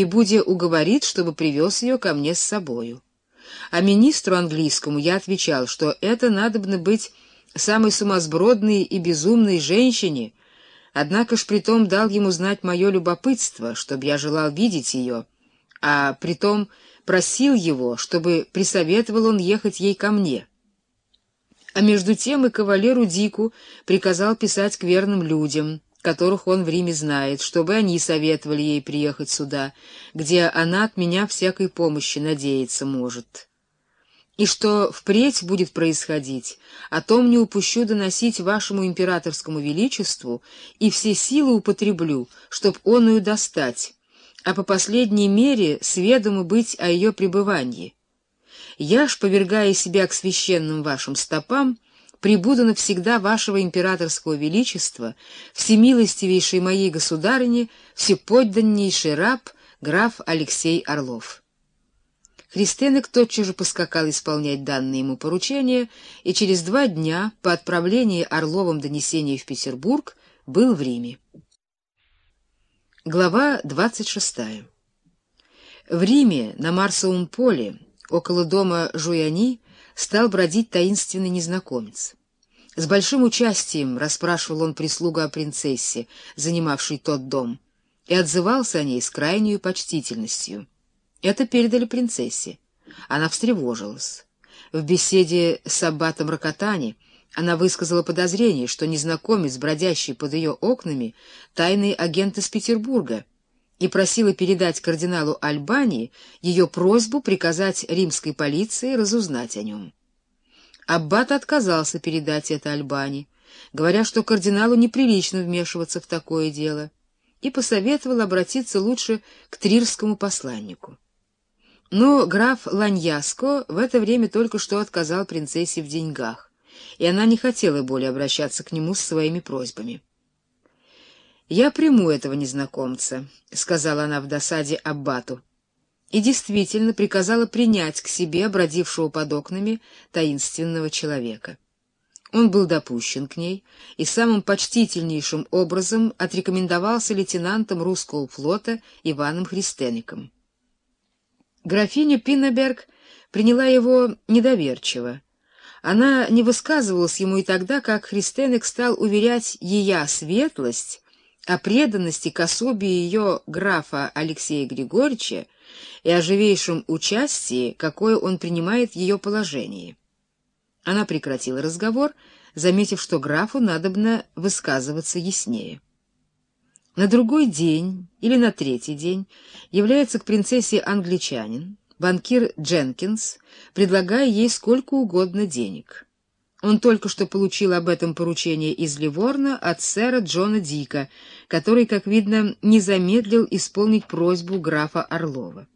и Буде уговорит, чтобы привез ее ко мне с собою. А министру английскому я отвечал, что это надобно быть самой сумасбродной и безумной женщине, однако ж притом дал ему знать мое любопытство, чтобы я желал видеть ее, а притом просил его, чтобы присоветовал он ехать ей ко мне. А между тем и кавалеру Дику приказал писать к верным людям, которых он в Риме знает, чтобы они советовали ей приехать сюда, где она от меня всякой помощи надеяться может. И что впредь будет происходить, о том не упущу доносить вашему императорскому величеству и все силы употреблю, чтоб он ее достать, а по последней мере сведому быть о ее пребывании. Я ж, повергая себя к священным вашим стопам, прибуду навсегда вашего императорского величества, всемилостивейшей моей государыне, всеподданнейший раб, граф Алексей Орлов. Христенок тотчас же поскакал исполнять данное ему поручение, и через два дня, по отправлении Орловым донесения в Петербург, был в Риме. Глава двадцать шестая. В Риме, на Марсовом поле, около дома Жуяни, стал бродить таинственный незнакомец. С большим участием расспрашивал он прислугу о принцессе, занимавшей тот дом, и отзывался о ней с крайней почтительностью. Это передали принцессе. Она встревожилась. В беседе с аббатом Рокотани она высказала подозрение, что незнакомец, бродящий под ее окнами, тайный агент из Петербурга — и просила передать кардиналу Альбании ее просьбу приказать римской полиции разузнать о нем. Аббат отказался передать это Альбани, говоря, что кардиналу неприлично вмешиваться в такое дело, и посоветовал обратиться лучше к трирскому посланнику. Но граф Ланьяско в это время только что отказал принцессе в деньгах, и она не хотела более обращаться к нему с своими просьбами. «Я приму этого незнакомца», — сказала она в досаде Аббату. И действительно приказала принять к себе бродившего под окнами таинственного человека. Он был допущен к ней и самым почтительнейшим образом отрекомендовался лейтенантом русского флота Иваном Христенником. Графиня Пиннеберг приняла его недоверчиво. Она не высказывалась ему и тогда, как Христенек стал уверять ее светлость, о преданности к особе ее графа Алексея Григорьевича и о живейшем участии, какое он принимает в ее положении. Она прекратила разговор, заметив, что графу надобно высказываться яснее. На другой день или на третий день является к принцессе англичанин, банкир Дженкинс, предлагая ей сколько угодно денег. Он только что получил об этом поручение из Ливорна от сэра Джона Дика, который, как видно, не замедлил исполнить просьбу графа Орлова.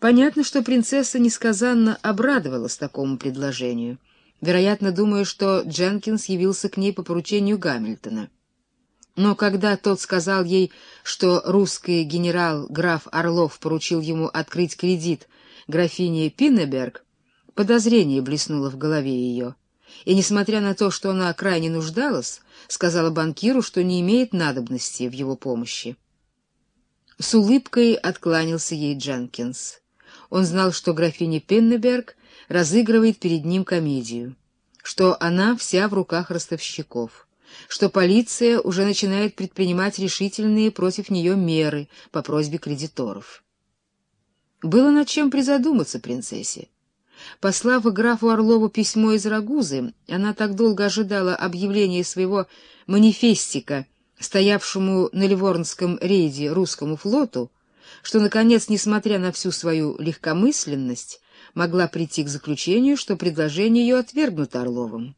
Понятно, что принцесса несказанно обрадовалась такому предложению, вероятно, думая, что Дженкинс явился к ней по поручению Гамильтона. Но когда тот сказал ей, что русский генерал граф Орлов поручил ему открыть кредит графине Пиннеберг, подозрение блеснуло в голове ее и, несмотря на то, что она крайне нуждалась, сказала банкиру, что не имеет надобности в его помощи. С улыбкой откланялся ей Дженкинс. Он знал, что графиня Пеннеберг разыгрывает перед ним комедию, что она вся в руках ростовщиков, что полиция уже начинает предпринимать решительные против нее меры по просьбе кредиторов. Было над чем призадуматься принцессе. Послав графу Орлову письмо из Рагузы, она так долго ожидала объявления своего манифестика, стоявшему на Ливорнском рейде русскому флоту, что, наконец, несмотря на всю свою легкомысленность, могла прийти к заключению, что предложение ее отвергнуто Орловым,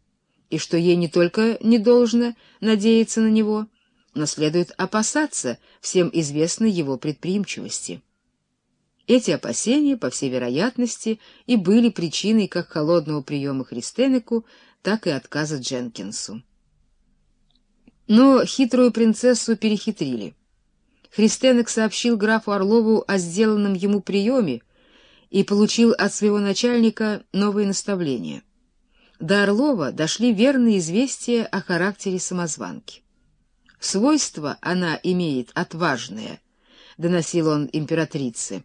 и что ей не только не должно надеяться на него, но следует опасаться всем известной его предприимчивости. Эти опасения, по всей вероятности, и были причиной как холодного приема Христенеку, так и отказа Дженкинсу. Но хитрую принцессу перехитрили. Христенек сообщил графу Орлову о сделанном ему приеме и получил от своего начальника новые наставления. До Орлова дошли верные известия о характере самозванки. Свойство она имеет отважное — доносил он императрице.